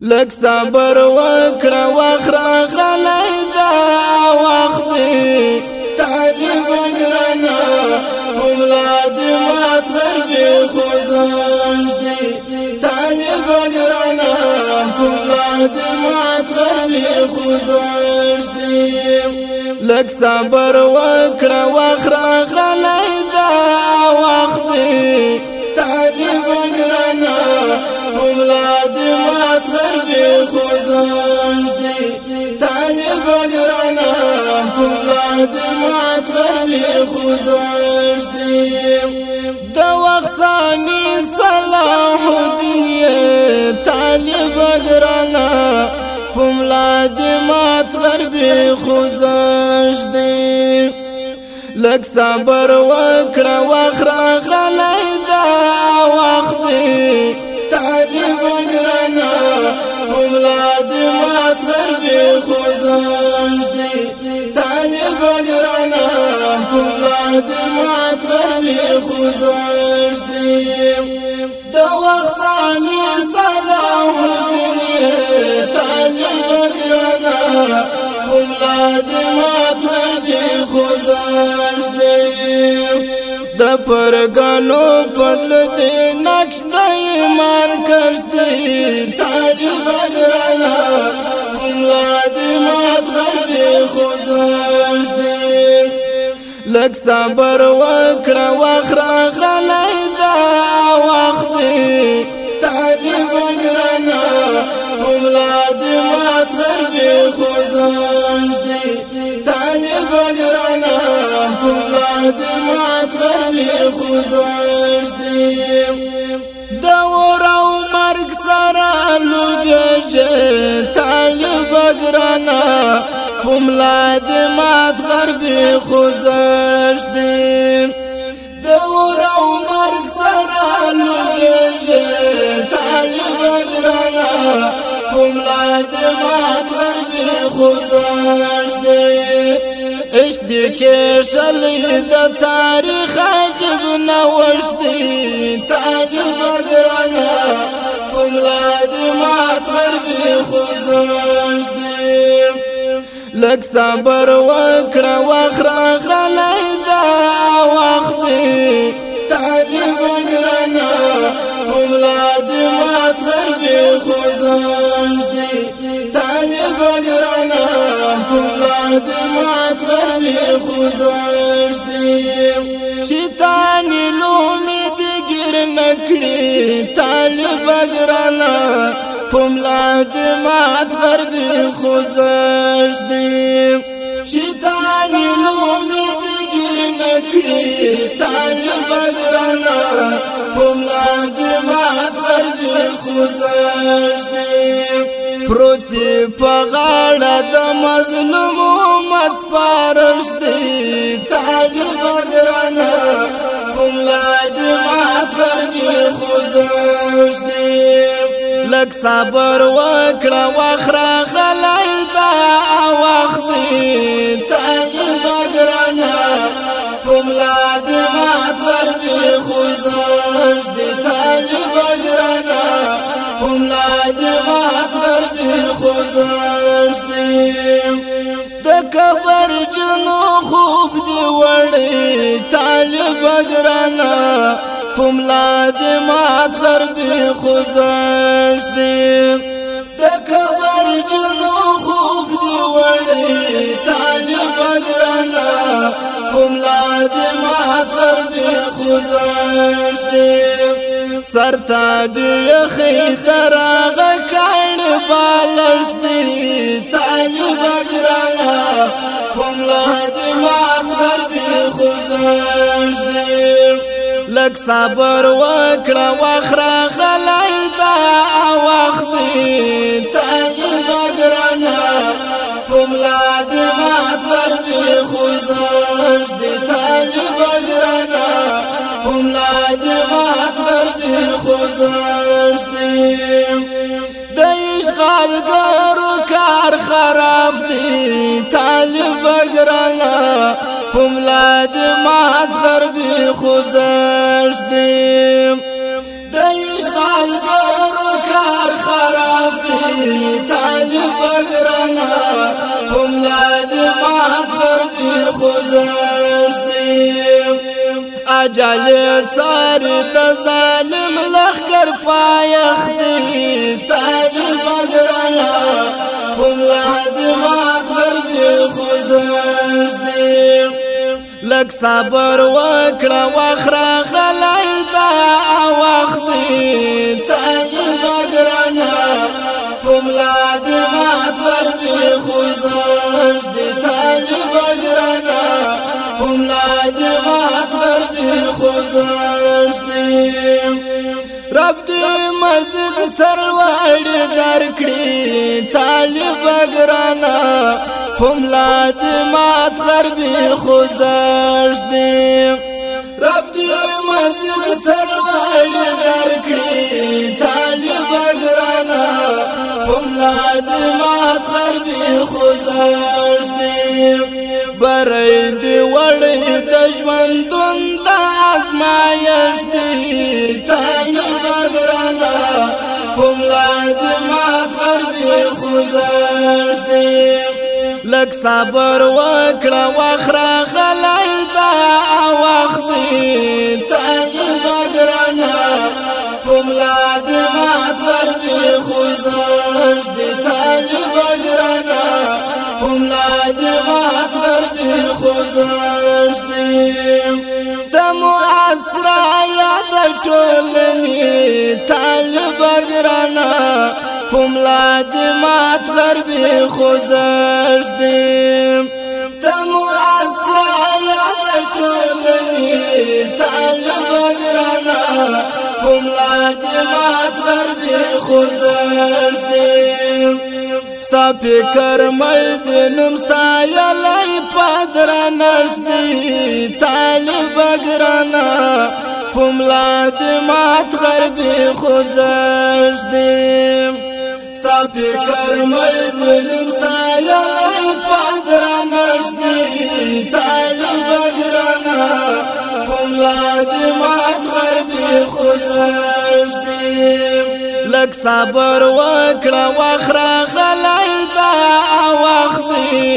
لک صبر وکړه واخره غلای دا وخت طالب ګرنا أولاد مات غربي خداش دي طالب ګرنا أولاد مات غربي خداش دي لک صبر وکړه واخره غلای دا وخت طالب ګرنا أولاد مات غربي خداش دي طالب ګرانا فولاد مات غربي خداش دي د وخصاني صلاح الدين طالب ګرانا فولاد مات غربي خداش دي صبر وکړه واخره غلای دا وخت طالب ګرانا بلاد مات غربي خوزان دي طالب وقرانا بلاد مات غربي خوزان دي دوغ صاني صلاح الدنيا طالب وقرانا بلاد مات غربي خوزان دي د پرګانو پل دې نقش د ایمان کړ دې طالب ګرانا أولاد مات غربي خداش دې لک صبر وکړه واخره غلای دا وخت طالب ګرانا أولاد مات غربي خداش دې طالب ګرانا أولاد مات غربي خداش دي غربي خداش دي دور أو مرگ سره لوبېږي طالب ګرانا پملاد مات غربي خداش دي عشق دی کې شلې د تاریخ عجب نوښت دی طالب ګرانا پملاد مات غربي خوځښت دی لک صبر وکړه واخره غلای دا وخت دی طالب ګرانا پملاد مات غربي خوځښت دی طالب ګرانا پملاد مات غربي خداش دي شیطان لومي دي ګر نکړي طالب ګرانا پملاد مات غربي خداش دي شیطان لومي دي ګر نکړي طالب ګرانا پملاد مات غربي خداش دي پروت دی په غاړه د مظلوم امت سپارش دی طالب ګرانا کوملا دی مات غربي خوځش دی لک صبر وکړه واخره غلای دا وخت دی پملا دی ما سر دی خوزش دی. دکور جنو خوک دی وڑی تالیب اگرانا پملا دی ما سر دی خوزش دی. سر تا دی خیخ راغ کان بالش دی. تالیب اگرانا پملا دی ما سر دی خوزش دی. لک صبر وکړه واخره غلای دا وخت طالب اجرانا کوملا دی مات غربی خوزش دی طالب اجرانا کوملا دی مات غربي خودش دی د اشغال ګرو کار خراب دی طالب ګرانا د مات غربي خوځښت دی د اشغالګرو کار خراب دی طالب ګرنا هم د مات خوځښت دی أجل سر ظالم لخر طالب ګرنا هم د مات خوځښت لک صبر وکړه واخره غلای دا وخت دی طالب اگرانا پملاد مات غربی خودش دی طالب اگرانا پملاد مات غربی خودش دی رب دې مزید ګرانا پملا دې مات غربي خوځش دې رب دې مزید سرواړ درکړي طالب ګرانا پملا دې مات غربي خوځش دې برای دې وړې د ژوندون د ازمایښت دې طالب صبر وکړه واخره غلای دا وخت طالب ګرانا پملا د مات غربي خوځش دی طالب ګرانا پملا د مات دی. تم اسرا یاد ټولنی پملا دی مات غربی خوزش دی تمو اصلایا دی ٹولنی طالبان رانا. پملا دی مات غربی خوزش دی ستا فکر مل دی نمستا یلی پادرانش دی. طالب گرانا پملا دی مات غربی خوزش دی کرمل دلم ستایا پادران اسنی تالا بگرانا کملا دی مات غربی خوزش دی لک صبر وکڑا وخرا غلی دا وقت دی.